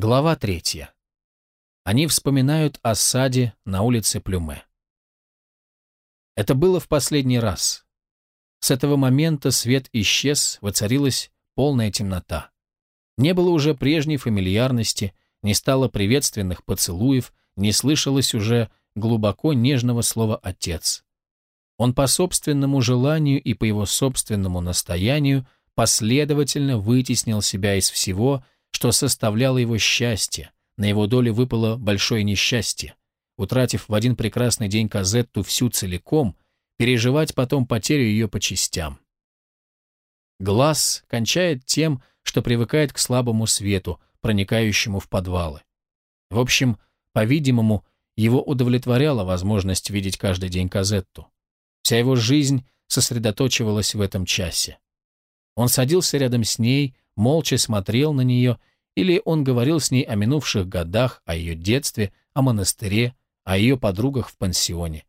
Глава третья. Они вспоминают о саде на улице Плюме. Это было в последний раз. С этого момента свет исчез, воцарилась полная темнота. Не было уже прежней фамильярности, не стало приветственных поцелуев, не слышалось уже глубоко нежного слова «отец». Он по собственному желанию и по его собственному настоянию последовательно вытеснил себя из всего, что составляло его счастье, на его долю выпало большое несчастье. Утратив в один прекрасный день Казетту всю целиком, переживать потом потерю ее по частям. Глаз кончает тем, что привыкает к слабому свету, проникающему в подвалы. В общем, по-видимому, его удовлетворяла возможность видеть каждый день Казетту. Вся его жизнь сосредоточивалась в этом часе. Он садился рядом с ней, молча смотрел на нее, или он говорил с ней о минувших годах, о ее детстве, о монастыре, о ее подругах в пансионе.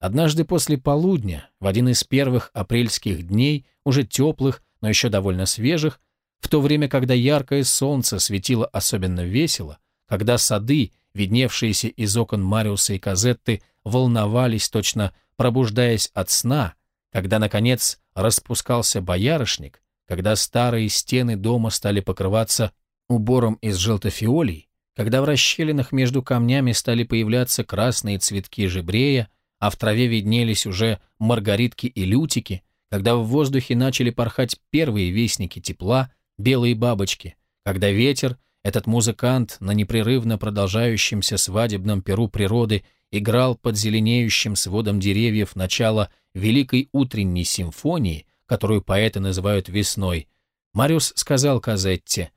Однажды после полудня, в один из первых апрельских дней, уже теплых, но еще довольно свежих, в то время, когда яркое солнце светило особенно весело, когда сады, видневшиеся из окон Мариуса и Казетты, волновались, точно пробуждаясь от сна, когда, наконец, распускался боярышник, когда старые стены дома стали покрываться убором из желтофиолий, когда в расщелинах между камнями стали появляться красные цветки жебрея, а в траве виднелись уже маргаритки и лютики, когда в воздухе начали порхать первые вестники тепла, белые бабочки, когда ветер, этот музыкант на непрерывно продолжающемся свадебном перу природы играл под зеленеющим сводом деревьев начало великой утренней симфонии, которую поэты называют весной, Мариус сказал Казетте,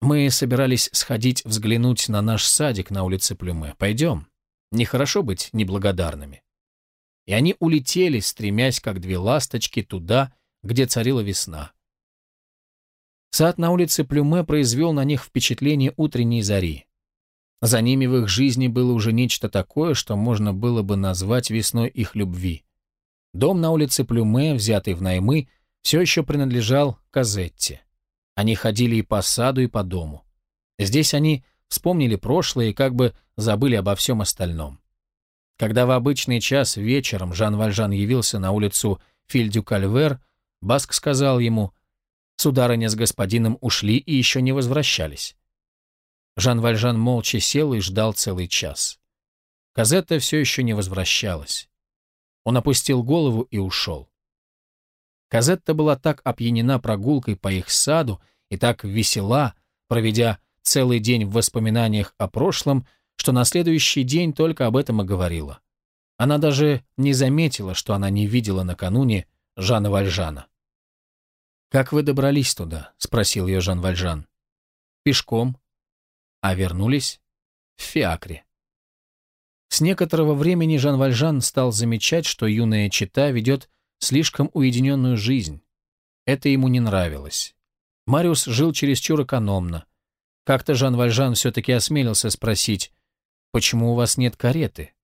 «Мы собирались сходить взглянуть на наш садик на улице Плюме. Пойдем. Нехорошо быть неблагодарными». И они улетели, стремясь, как две ласточки, туда, где царила весна. Сад на улице Плюме произвел на них впечатление утренней зари. За ними в их жизни было уже нечто такое, что можно было бы назвать весной их любви. Дом на улице Плюме, взятый в наймы, все еще принадлежал Казетте. Они ходили и по саду, и по дому. Здесь они вспомнили прошлое и как бы забыли обо всем остальном. Когда в обычный час вечером Жан Вальжан явился на улицу Фильдю-Кальвер, Баск сказал ему, «Сударыня с господином ушли и еще не возвращались». Жан Вальжан молча сел и ждал целый час. Казетта все еще не возвращалась. Он опустил голову и ушел. Казетта была так опьянена прогулкой по их саду и так весела, проведя целый день в воспоминаниях о прошлом, что на следующий день только об этом и говорила. Она даже не заметила, что она не видела накануне Жана Вальжана. «Как вы добрались туда?» — спросил ее Жан Вальжан. «Пешком». «А вернулись?» «В Фиакре». С некоторого времени Жан Вальжан стал замечать, что юная чита ведет слишком уединенную жизнь. Это ему не нравилось. Мариус жил чересчур экономно. Как-то Жан Вальжан все-таки осмелился спросить, «Почему у вас нет кареты?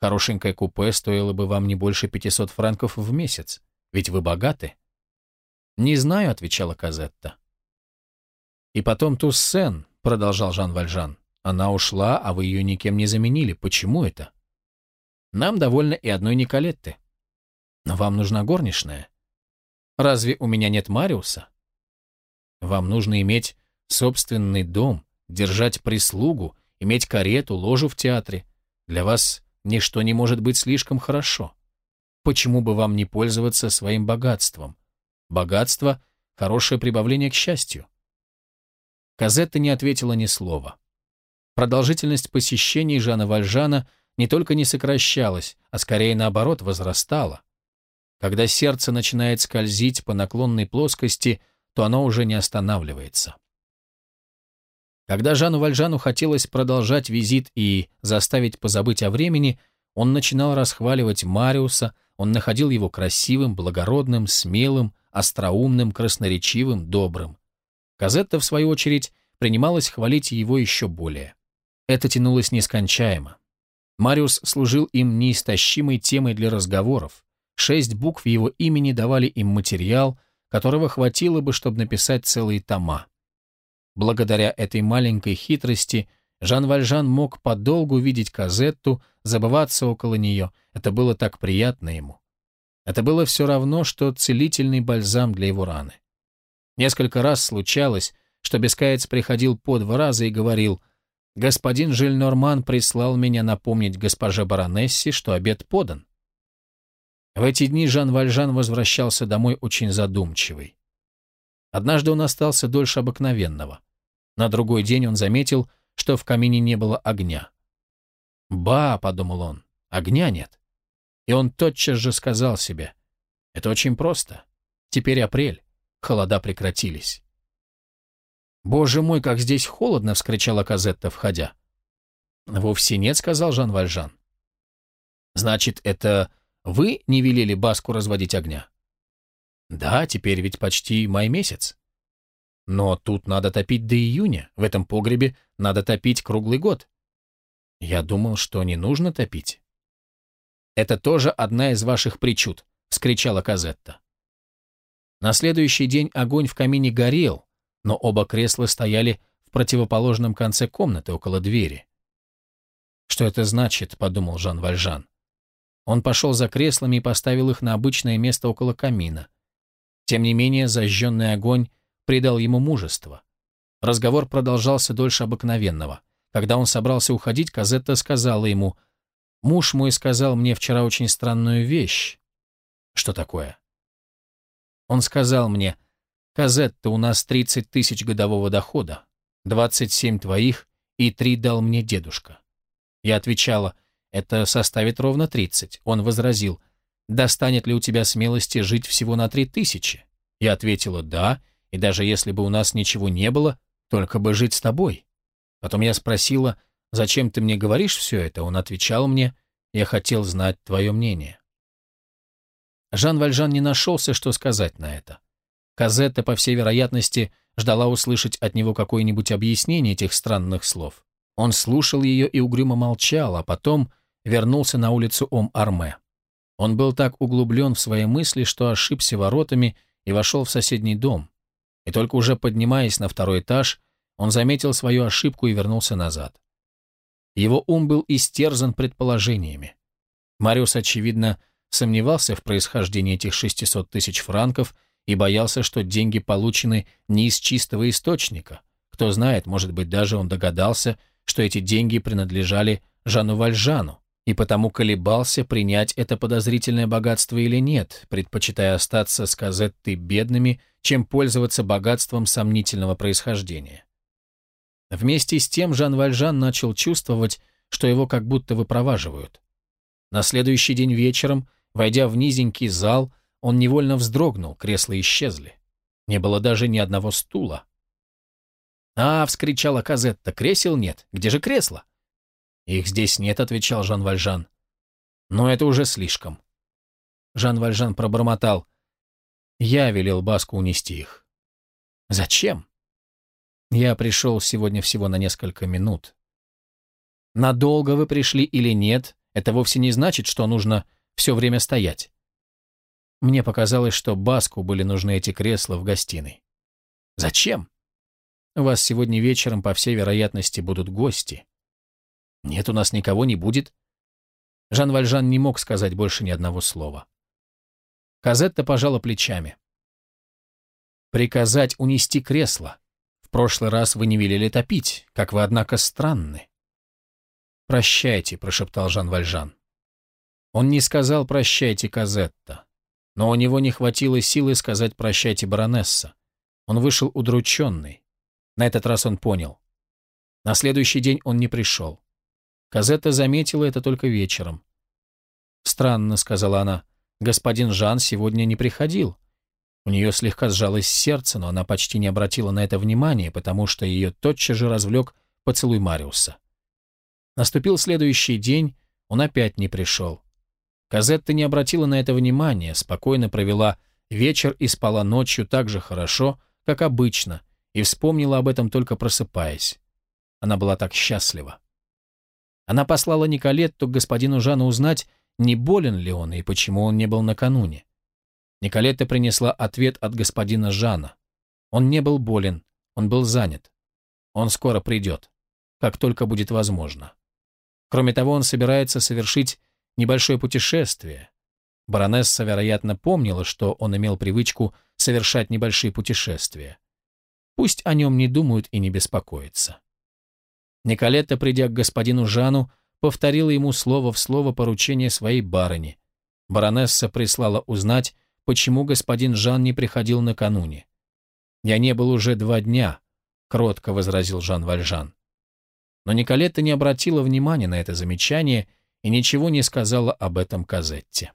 Хорошенькое купе стоило бы вам не больше 500 франков в месяц, ведь вы богаты». «Не знаю», — отвечала Казетта. «И потом Туссен», — продолжал Жан Вальжан. Она ушла, а вы ее никем не заменили. Почему это? Нам довольно и одной Николетты. Но вам нужна горничная. Разве у меня нет Мариуса? Вам нужно иметь собственный дом, держать прислугу, иметь карету, ложу в театре. Для вас ничто не может быть слишком хорошо. Почему бы вам не пользоваться своим богатством? Богатство — хорошее прибавление к счастью. Казетта не ответила ни слова. Продолжительность посещений Жана Вальжана не только не сокращалась, а скорее наоборот возрастала. Когда сердце начинает скользить по наклонной плоскости, то оно уже не останавливается. Когда Жану Вальжану хотелось продолжать визит и заставить позабыть о времени, он начинал расхваливать Мариуса, он находил его красивым, благородным, смелым, остроумным, красноречивым, добрым. Казетта, в свою очередь, принималась хвалить его еще более. Это тянулось нескончаемо. Мариус служил им неистощимой темой для разговоров. Шесть букв его имени давали им материал, которого хватило бы, чтобы написать целые тома. Благодаря этой маленькой хитрости Жан Вальжан мог подолгу видеть Казетту, забываться около нее. Это было так приятно ему. Это было все равно, что целительный бальзам для его раны. Несколько раз случалось, что Бескаец приходил по два раза и говорил, «Господин Жильнорман прислал меня напомнить госпоже баронессе, что обед подан». В эти дни Жан Вальжан возвращался домой очень задумчивый. Однажды он остался дольше обыкновенного. На другой день он заметил, что в камине не было огня. «Ба», — подумал он, — «огня нет». И он тотчас же сказал себе, «Это очень просто. Теперь апрель, холода прекратились». «Боже мой, как здесь холодно!» — вскричала Казетта, входя. «Вовсе нет», — сказал Жан Вальжан. «Значит, это вы не велели Баску разводить огня?» «Да, теперь ведь почти май месяц». «Но тут надо топить до июня, в этом погребе надо топить круглый год». «Я думал, что не нужно топить». «Это тоже одна из ваших причуд», — вскричала Казетта. На следующий день огонь в камине горел, но оба кресла стояли в противоположном конце комнаты, около двери. «Что это значит?» — подумал Жан Вальжан. Он пошел за креслами и поставил их на обычное место около камина. Тем не менее, зажженный огонь придал ему мужество. Разговор продолжался дольше обыкновенного. Когда он собрался уходить, Казетта сказала ему, «Муж мой сказал мне вчера очень странную вещь». «Что такое?» Он сказал мне, «Казетта, у нас 30 тысяч годового дохода, 27 твоих и 3 дал мне дедушка». Я отвечала, «Это составит ровно 30». Он возразил, «Достанет ли у тебя смелости жить всего на 3 тысячи?» Я ответила, «Да, и даже если бы у нас ничего не было, только бы жить с тобой». Потом я спросила, «Зачем ты мне говоришь все это?» Он отвечал мне, «Я хотел знать твое мнение». Жан Вальжан не нашелся, что сказать на это. Казетта, по всей вероятности, ждала услышать от него какое-нибудь объяснение этих странных слов. Он слушал ее и угрюмо молчал, а потом вернулся на улицу Ом-Арме. Он был так углублен в свои мысли, что ошибся воротами и вошел в соседний дом. И только уже поднимаясь на второй этаж, он заметил свою ошибку и вернулся назад. Его ум был истерзан предположениями. Мариус, очевидно, сомневался в происхождении этих 600 тысяч франков и боялся, что деньги получены не из чистого источника. Кто знает, может быть, даже он догадался, что эти деньги принадлежали Жану Вальжану, и потому колебался, принять это подозрительное богатство или нет, предпочитая остаться с Казеттой бедными, чем пользоваться богатством сомнительного происхождения. Вместе с тем Жан Вальжан начал чувствовать, что его как будто выпроваживают. На следующий день вечером, войдя в низенький зал, он невольно вздрогнул, кресла исчезли. Не было даже ни одного стула. «А!» — вскричала Казетта. «Кресел нет. Где же кресла?» «Их здесь нет», — отвечал Жан Вальжан. «Но это уже слишком». Жан Вальжан пробормотал. «Я велел Баску унести их». «Зачем?» «Я пришел сегодня всего на несколько минут». «Надолго вы пришли или нет, это вовсе не значит, что нужно все время стоять. Мне показалось, что Баску были нужны эти кресла в гостиной. Зачем? У вас сегодня вечером, по всей вероятности, будут гости. Нет, у нас никого не будет. Жан Вальжан не мог сказать больше ни одного слова. Казетта пожала плечами. «Приказать унести кресло. В прошлый раз вы не велели топить, как вы, однако, странны». «Прощайте», — прошептал Жан Вальжан. Он не сказал «прощайте, Казетта». Но у него не хватило силы сказать «прощайте, баронесса». Он вышел удрученный. На этот раз он понял. На следующий день он не пришел. Казетта заметила это только вечером. «Странно», — сказала она, — «господин Жан сегодня не приходил». У нее слегка сжалось сердце, но она почти не обратила на это внимания, потому что ее тотчас же развлек поцелуй Мариуса. Наступил следующий день, он опять не пришел. Казетта не обратила на это внимания, спокойно провела вечер и спала ночью так же хорошо, как обычно, и вспомнила об этом только просыпаясь. Она была так счастлива. Она послала Николетту к господину Жану узнать, не болен ли он и почему он не был накануне. Николетта принесла ответ от господина Жана. Он не был болен, он был занят. Он скоро придет, как только будет возможно. Кроме того, он собирается совершить небольшое путешествие. Баронесса, вероятно, помнила, что он имел привычку совершать небольшие путешествия. Пусть о нем не думают и не беспокоятся. Николетта, придя к господину Жану, повторила ему слово в слово поручение своей барыни. Баронесса прислала узнать, почему господин Жан не приходил накануне. «Я не был уже два дня», — кротко возразил Жан Вальжан. Но Николетта не обратила внимания на это замечание и ничего не сказала об этом Казетте.